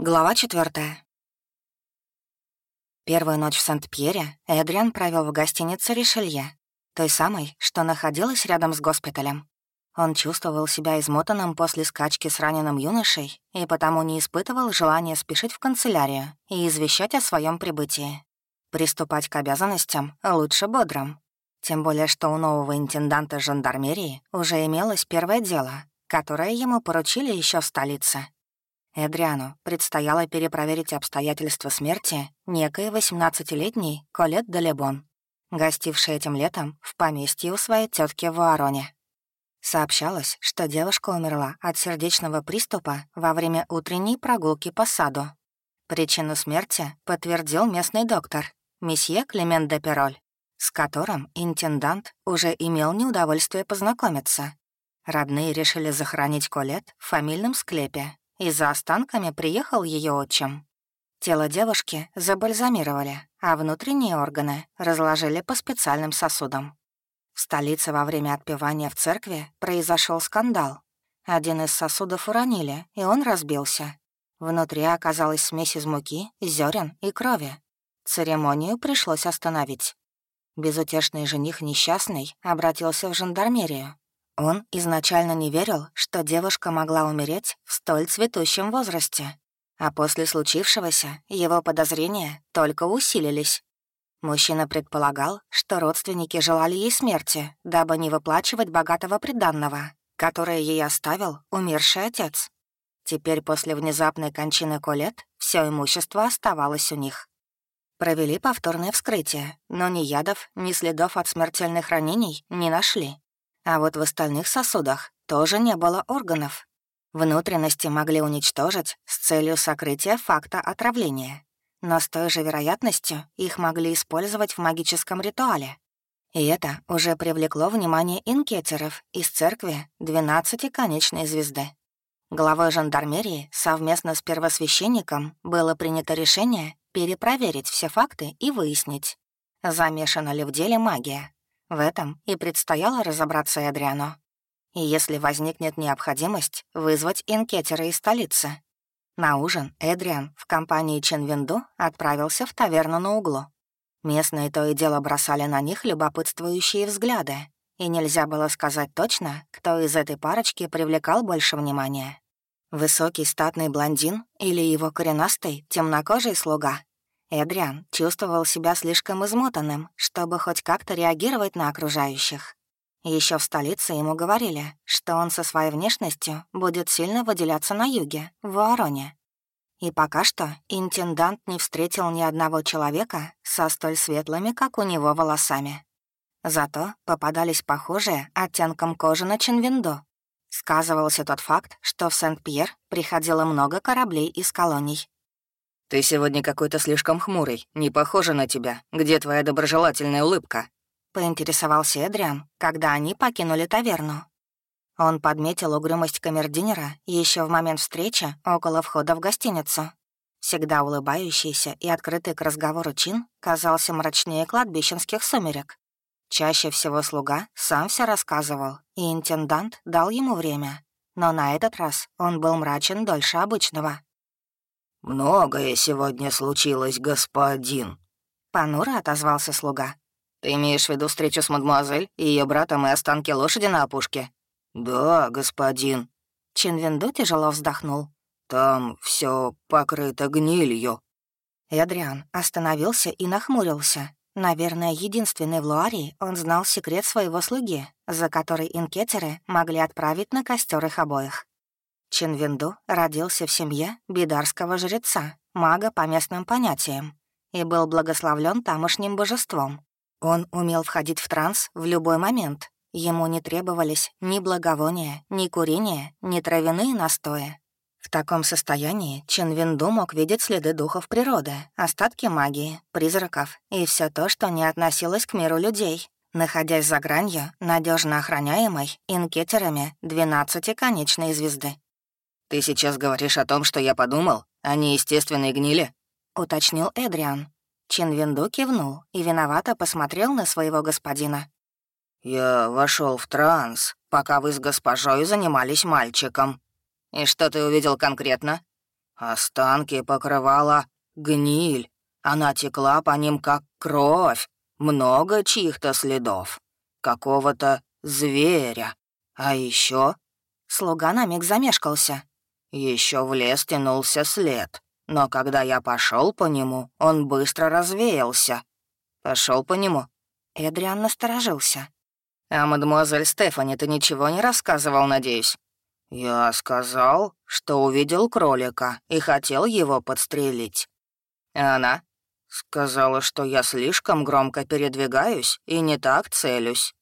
Глава четвертая. Первую ночь в Сент-Пьере Эдриан провел в гостинице «Ришелье», той самой, что находилась рядом с госпиталем. Он чувствовал себя измотанным после скачки с раненым юношей и потому не испытывал желания спешить в канцелярию и извещать о своем прибытии. Приступать к обязанностям лучше бодрым. Тем более, что у нового интенданта жандармерии уже имелось первое дело, которое ему поручили еще в столице — Эдриану предстояло перепроверить обстоятельства смерти некой 18-летней Колет де Лебон, гостившей этим летом в поместье у своей тетки в Уароне. Сообщалось, что девушка умерла от сердечного приступа во время утренней прогулки по саду. Причину смерти подтвердил местный доктор, месье Клемент де Пероль, с которым интендант уже имел неудовольствие познакомиться. Родные решили захоронить Колет в фамильном склепе и за останками приехал ее отчим. Тело девушки забальзамировали, а внутренние органы разложили по специальным сосудам. В столице во время отпевания в церкви произошел скандал. Один из сосудов уронили, и он разбился. Внутри оказалась смесь из муки, зерен и крови. Церемонию пришлось остановить. Безутешный жених несчастный обратился в жандармерию, он изначально не верил, что девушка могла умереть в столь цветущем возрасте, а после случившегося его подозрения только усилились. Мужчина предполагал, что родственники желали ей смерти, дабы не выплачивать богатого приданного, которое ей оставил умерший отец. Теперь после внезапной кончины Колет все имущество оставалось у них. Провели повторное вскрытие, но ни ядов, ни следов от смертельных ранений не нашли. А вот в остальных сосудах тоже не было органов. Внутренности могли уничтожить с целью сокрытия факта отравления. Но с той же вероятностью их могли использовать в магическом ритуале. И это уже привлекло внимание инкетеров из церкви 12-конечной звезды. Главой жандармерии совместно с первосвященником было принято решение перепроверить все факты и выяснить, замешана ли в деле магия. В этом и предстояло разобраться Эдриану. И если возникнет необходимость, вызвать инкетера из столицы. На ужин Эдриан в компании Ченвинду отправился в таверну на углу. Местные то и дело бросали на них любопытствующие взгляды, и нельзя было сказать точно, кто из этой парочки привлекал больше внимания. Высокий статный блондин или его коренастый темнокожий слуга Эдриан чувствовал себя слишком измотанным, чтобы хоть как-то реагировать на окружающих. Еще в столице ему говорили, что он со своей внешностью будет сильно выделяться на юге, в Вороне. И пока что интендант не встретил ни одного человека со столь светлыми, как у него, волосами. Зато попадались похожие оттенком кожи на Чинвинду. Сказывался тот факт, что в Сент-Пьер приходило много кораблей из колоний, «Ты сегодня какой-то слишком хмурый, не похоже на тебя. Где твоя доброжелательная улыбка?» — поинтересовался Эдриан, когда они покинули таверну. Он подметил угрюмость камердинера еще в момент встречи около входа в гостиницу. Всегда улыбающийся и открытый к разговору чин казался мрачнее кладбищенских сумерек. Чаще всего слуга сам все рассказывал, и интендант дал ему время. Но на этот раз он был мрачен дольше обычного. «Многое сегодня случилось, господин», — понуро отозвался слуга. «Ты имеешь в виду встречу с мадемуазель и ее братом и останки лошади на опушке?» «Да, господин». Чинвинду тяжело вздохнул. «Там все покрыто гнилью». Эдриан остановился и нахмурился. Наверное, единственный в Луарии он знал секрет своего слуги, за который инкетеры могли отправить на костер их обоих. Чинвинду родился в семье бидарского жреца, мага по местным понятиям, и был благословлен тамошним божеством. Он умел входить в транс в любой момент. Ему не требовались ни благовония, ни курения, ни травяные настои. В таком состоянии Чинвинду мог видеть следы духов природы, остатки магии, призраков и все то, что не относилось к миру людей, находясь за гранью, надежно охраняемой инкетерами 12-конечной звезды. «Ты сейчас говоришь о том, что я подумал? О неестественной гнили?» — уточнил Эдриан. Чинвинду кивнул и виновато посмотрел на своего господина. «Я вошел в транс, пока вы с госпожой занимались мальчиком». «И что ты увидел конкретно?» Останки покрывала гниль. Она текла по ним, как кровь. Много чьих-то следов. Какого-то зверя. А еще Слуга на миг замешкался. Еще в лес тянулся след. Но когда я пошел по нему, он быстро развеялся. Пошел по нему. Эдриан насторожился. «А мадемуазель Стефани ты ничего не рассказывал, надеюсь?» «Я сказал, что увидел кролика и хотел его подстрелить». «А она?» «Сказала, что я слишком громко передвигаюсь и не так целюсь».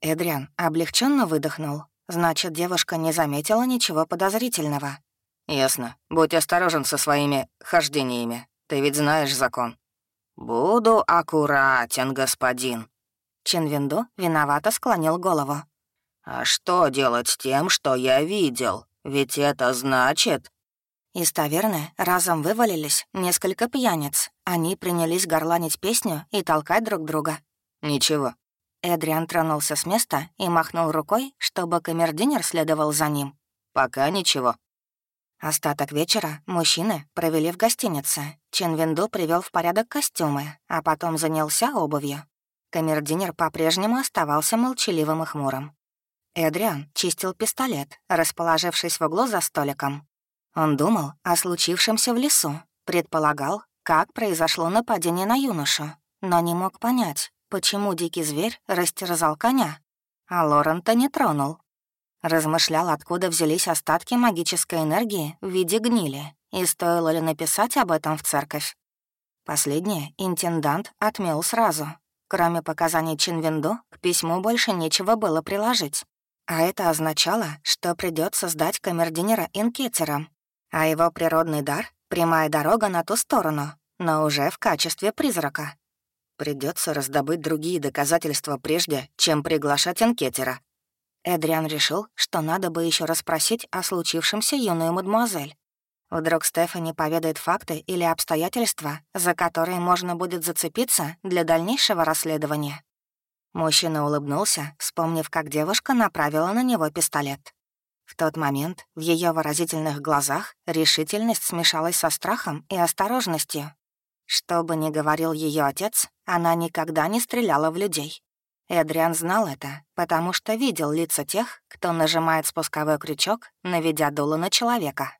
Эдриан облегченно выдохнул. Значит, девушка не заметила ничего подозрительного. «Ясно. Будь осторожен со своими хождениями. Ты ведь знаешь закон». «Буду аккуратен, господин». Чинвинду виновато склонил голову. «А что делать с тем, что я видел? Ведь это значит...» Из таверны разом вывалились несколько пьяниц. Они принялись горланить песню и толкать друг друга. «Ничего». Эдриан тронулся с места и махнул рукой, чтобы камердинер следовал за ним. «Пока ничего». Остаток вечера мужчины провели в гостинице. Чин Винду привел в порядок костюмы, а потом занялся обувью. Камердинер по-прежнему оставался молчаливым и хмурым. Эдриан чистил пистолет, расположившись в углу за столиком. Он думал о случившемся в лесу, предполагал, как произошло нападение на юношу, но не мог понять, почему дикий зверь растерзал коня, а Лорента не тронул. Размышлял, откуда взялись остатки магической энергии в виде гнили, и стоило ли написать об этом в церковь. Последнее интендант отмел сразу. Кроме показаний Чинвинду, к письму больше нечего было приложить. А это означало, что придется сдать камердинера инкетером, а его природный дар — прямая дорога на ту сторону, но уже в качестве призрака. Придется раздобыть другие доказательства прежде, чем приглашать инкетера, Эдриан решил, что надо бы еще расспросить о случившемся юную мадемуазель. Вдруг Стефани поведает факты или обстоятельства, за которые можно будет зацепиться для дальнейшего расследования. Мужчина улыбнулся, вспомнив, как девушка направила на него пистолет. В тот момент в ее выразительных глазах решительность смешалась со страхом и осторожностью. Что бы ни говорил ее отец, она никогда не стреляла в людей. Эдриан знал это, потому что видел лица тех, кто нажимает спусковой крючок, наведя дуло на человека.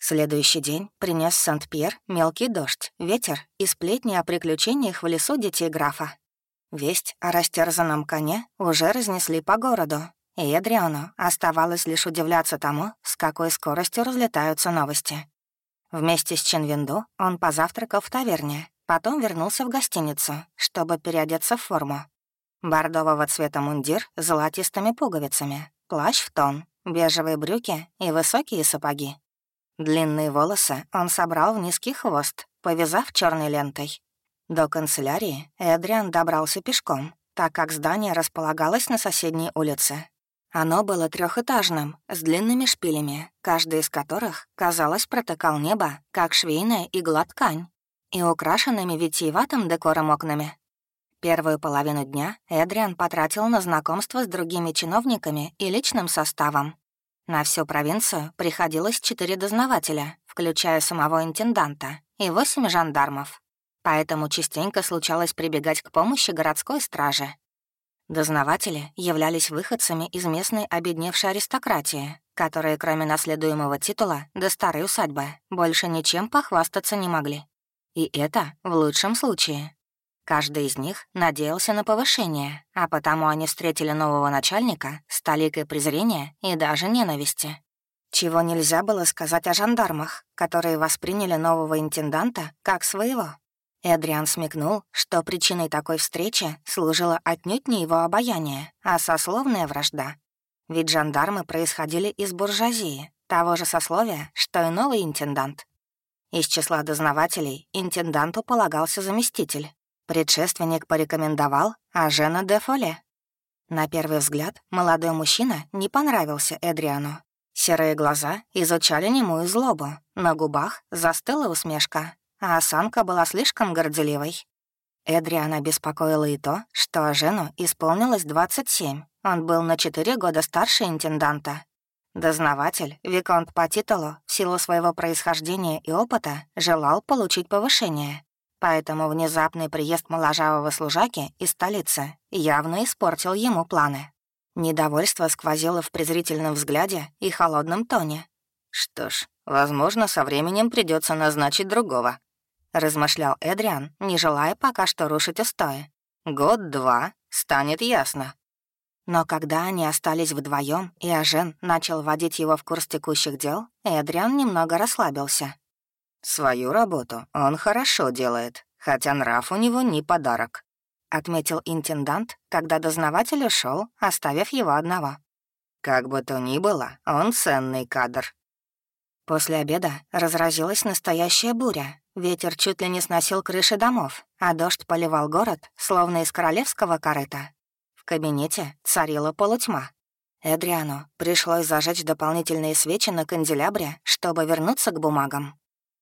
Следующий день принес Сент-Пьер мелкий дождь, ветер и сплетни о приключениях в лесу детей графа. Весть о растерзанном коне уже разнесли по городу, и Эдриану оставалось лишь удивляться тому, с какой скоростью разлетаются новости. Вместе с Чинвинду он позавтракал в таверне, потом вернулся в гостиницу, чтобы переодеться в форму. Бордового цвета мундир с золотистыми пуговицами, плащ в тон, бежевые брюки и высокие сапоги. Длинные волосы он собрал в низкий хвост, повязав черной лентой. До канцелярии Эдриан добрался пешком, так как здание располагалось на соседней улице. Оно было трехэтажным, с длинными шпилями, каждый из которых, казалось, протыкал небо, как швейная игла ткань, и украшенными витиеватым декором окнами. Первую половину дня Эдриан потратил на знакомство с другими чиновниками и личным составом. На всю провинцию приходилось четыре дознавателя, включая самого интенданта, и восемь жандармов. Поэтому частенько случалось прибегать к помощи городской стражи. Дознаватели являлись выходцами из местной обедневшей аристократии, которые, кроме наследуемого титула до старой усадьбы, больше ничем похвастаться не могли. И это в лучшем случае. Каждый из них надеялся на повышение, а потому они встретили нового начальника с толикой презрения и даже ненависти. Чего нельзя было сказать о жандармах, которые восприняли нового интенданта как своего. Эдриан смекнул, что причиной такой встречи служило отнюдь не его обаяние, а сословная вражда. Ведь жандармы происходили из буржуазии, того же сословия, что и новый интендант. Из числа дознавателей интенданту полагался заместитель, Предшественник порекомендовал, а Жена де Фоле. На первый взгляд молодой мужчина не понравился Эдриану. Серые глаза изучали немую злобу, на губах застыла усмешка, а осанка была слишком горделивой. Эдриана беспокоило и то, что Жену исполнилось 27, он был на 4 года старше интенданта. Дознаватель, Виконт по титулу, в силу своего происхождения и опыта, желал получить повышение. Поэтому внезапный приезд моложавого служаки из столицы явно испортил ему планы. Недовольство сквозило в презрительном взгляде и холодном тоне. «Что ж, возможно, со временем придется назначить другого», — размышлял Эдриан, не желая пока что рушить устои. «Год-два, станет ясно». Но когда они остались вдвоем, и Ажен начал вводить его в курс текущих дел, Эдриан немного расслабился. «Свою работу он хорошо делает, хотя нрав у него не подарок», — отметил интендант, когда дознаватель ушел, оставив его одного. «Как бы то ни было, он ценный кадр». После обеда разразилась настоящая буря. Ветер чуть ли не сносил крыши домов, а дождь поливал город, словно из королевского корыта кабинете царила полутьма. Эдриану пришлось зажечь дополнительные свечи на канделябре, чтобы вернуться к бумагам.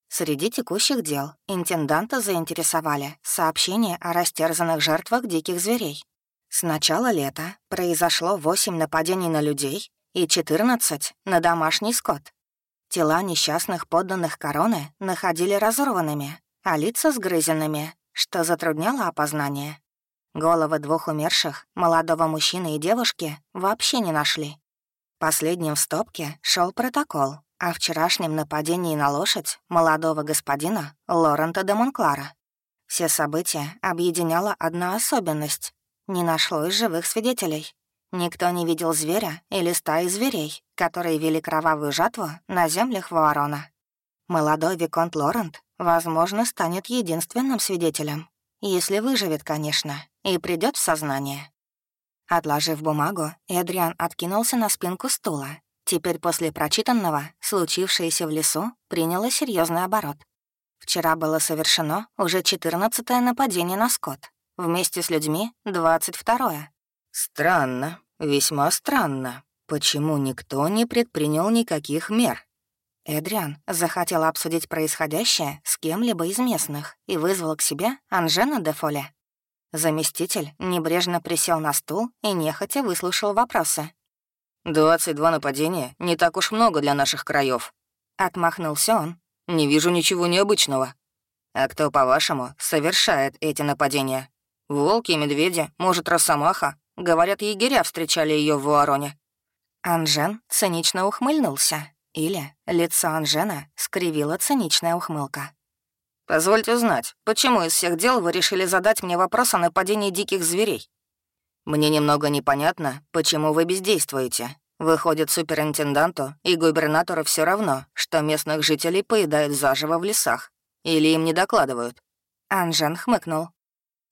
Среди текущих дел интенданта заинтересовали сообщения о растерзанных жертвах диких зверей. С начала лета произошло 8 нападений на людей и 14 на домашний скот. Тела несчастных подданных короны находили разорванными, а лица сгрызенными, что затрудняло опознание. Головы двух умерших, молодого мужчины и девушки, вообще не нашли. Последним в стопке шел протокол о вчерашнем нападении на лошадь молодого господина Лорента де Монклара. Все события объединяла одна особенность — не нашлось живых свидетелей. Никто не видел зверя или стаи зверей, которые вели кровавую жатву на землях Вуарона. Молодой Виконт Лорент, возможно, станет единственным свидетелем. Если выживет, конечно, и придет в сознание. Отложив бумагу, Эдриан откинулся на спинку стула. Теперь после прочитанного, случившееся в лесу, приняло серьезный оборот. Вчера было совершено уже 14-е нападение на скот. Вместе с людьми — 22-е. Странно, весьма странно. Почему никто не предпринял никаких мер? Эдриан захотел обсудить происходящее с кем-либо из местных и вызвал к себе Анжена де Фоле. Заместитель небрежно присел на стул и нехотя выслушал вопросы. «Двадцать два нападения — не так уж много для наших краев. Отмахнулся он. «Не вижу ничего необычного. А кто, по-вашему, совершает эти нападения? Волки, медведи, может, росомаха? Говорят, егеря встречали ее в Вуароне». Анжен цинично ухмыльнулся или лицо Анжена скривила циничная ухмылка. «Позвольте узнать, почему из всех дел вы решили задать мне вопрос о нападении диких зверей? Мне немного непонятно, почему вы бездействуете. Выходит, суперинтенданту и губернатору все равно, что местных жителей поедают заживо в лесах. Или им не докладывают?» Анжен хмыкнул.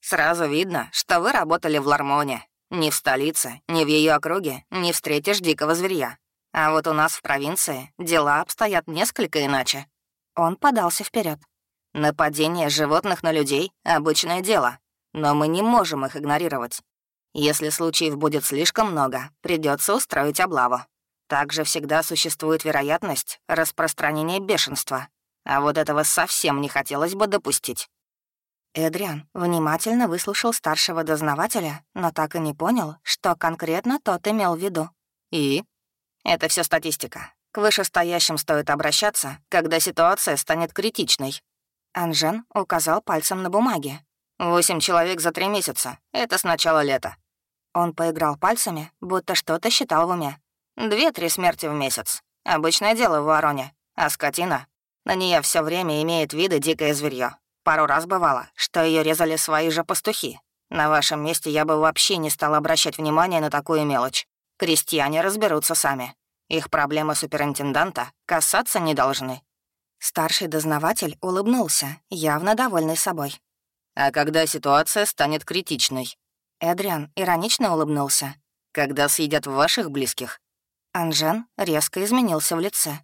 «Сразу видно, что вы работали в Лармоне. Ни в столице, ни в ее округе не встретишь дикого зверя. А вот у нас в провинции дела обстоят несколько иначе. Он подался вперед. Нападение животных на людей — обычное дело, но мы не можем их игнорировать. Если случаев будет слишком много, придется устроить облаву. Также всегда существует вероятность распространения бешенства. А вот этого совсем не хотелось бы допустить. Эдриан внимательно выслушал старшего дознавателя, но так и не понял, что конкретно тот имел в виду. «И?» Это все статистика. К вышестоящим стоит обращаться, когда ситуация станет критичной. Анжен указал пальцем на бумаге. «Восемь человек за три месяца. Это с начала лета». Он поиграл пальцами, будто что-то считал в уме. «Две-три смерти в месяц. Обычное дело в Вороне. А скотина? На нее все время имеет виды дикое зверье. Пару раз бывало, что ее резали свои же пастухи. На вашем месте я бы вообще не стал обращать внимание на такую мелочь. Крестьяне разберутся сами. Их проблемы суперинтенданта касаться не должны». Старший дознаватель улыбнулся, явно довольный собой. «А когда ситуация станет критичной?» Эдриан иронично улыбнулся. «Когда съедят ваших близких?» Анжен резко изменился в лице.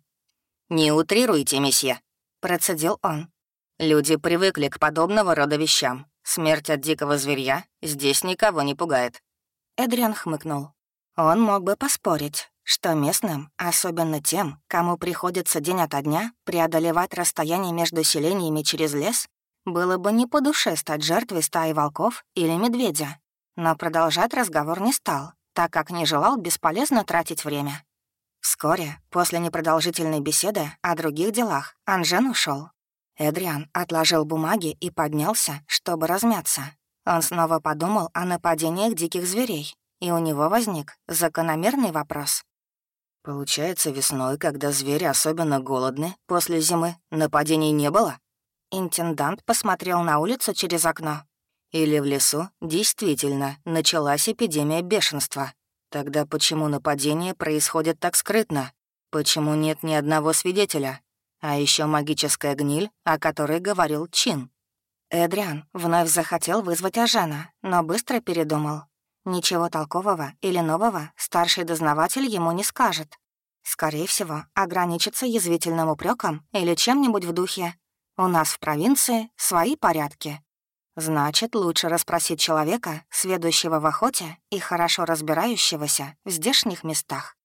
«Не утрируйте, месье», — процедил он. «Люди привыкли к подобного рода вещам. Смерть от дикого зверья здесь никого не пугает». Эдриан хмыкнул. Он мог бы поспорить, что местным, особенно тем, кому приходится день ото дня преодолевать расстояние между селениями через лес, было бы не по душе стать жертвой стаи волков или медведя. Но продолжать разговор не стал, так как не желал бесполезно тратить время. Вскоре, после непродолжительной беседы о других делах, Анжен ушел. Эдриан отложил бумаги и поднялся, чтобы размяться. Он снова подумал о нападениях диких зверей, и у него возник закономерный вопрос. «Получается, весной, когда звери особенно голодны, после зимы нападений не было?» Интендант посмотрел на улицу через окно. «Или в лесу действительно началась эпидемия бешенства?» Тогда почему нападение происходит так скрытно? Почему нет ни одного свидетеля? А еще магическая гниль, о которой говорил Чин. Эдриан вновь захотел вызвать Ажана, но быстро передумал. Ничего толкового или нового старший дознаватель ему не скажет. Скорее всего, ограничится язвительным упреком или чем-нибудь в духе. У нас в провинции свои порядки. Значит, лучше расспросить человека, сведущего в охоте и хорошо разбирающегося в здешних местах.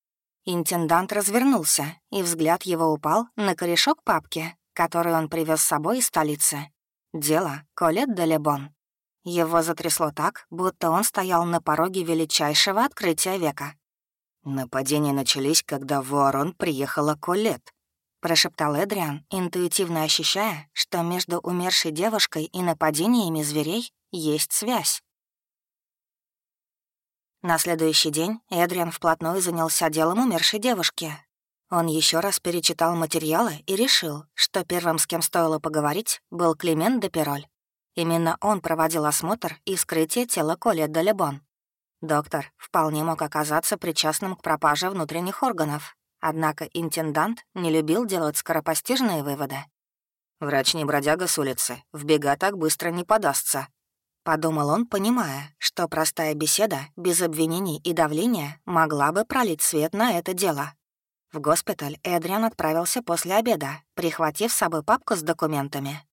Интендант развернулся, и взгляд его упал на корешок папки, который он привез с собой из столицы. Дело Колет де Лебон. Его затрясло так, будто он стоял на пороге величайшего открытия века. Нападения начались, когда в Уорон приехала Колет прошептал Эдриан, интуитивно ощущая, что между умершей девушкой и нападениями зверей есть связь. На следующий день Эдриан вплотную занялся делом умершей девушки. Он еще раз перечитал материалы и решил, что первым, с кем стоило поговорить, был Климент де Пероль. Именно он проводил осмотр и вскрытие тела Коли де Лебон. Доктор вполне мог оказаться причастным к пропаже внутренних органов, Однако интендант не любил делать скоропостижные выводы. «Врач не бродяга с улицы, в бега так быстро не подастся», — подумал он, понимая, что простая беседа без обвинений и давления могла бы пролить свет на это дело. В госпиталь Эдриан отправился после обеда, прихватив с собой папку с документами.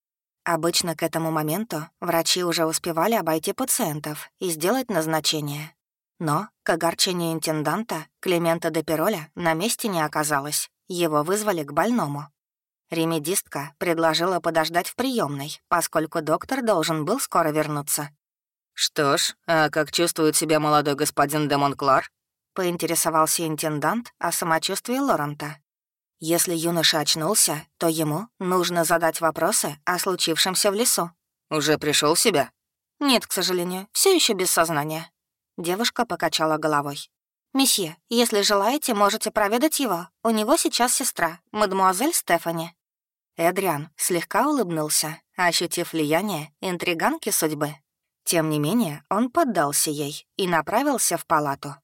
Обычно к этому моменту врачи уже успевали обойти пациентов и сделать назначение. Но, к огорчению интенданта, Климента де Пероля на месте не оказалось. Его вызвали к больному. Ремедистка предложила подождать в приемной, поскольку доктор должен был скоро вернуться. «Что ж, а как чувствует себя молодой господин де Монклар?» — поинтересовался интендант о самочувствии Лорента. Если юноша очнулся, то ему нужно задать вопросы о случившемся в лесу. «Уже пришел в себя?» «Нет, к сожалению, все еще без сознания. Девушка покачала головой. «Месье, если желаете, можете проведать его. У него сейчас сестра, мадемуазель Стефани». Эдриан слегка улыбнулся, ощутив влияние интриганки судьбы. Тем не менее, он поддался ей и направился в палату.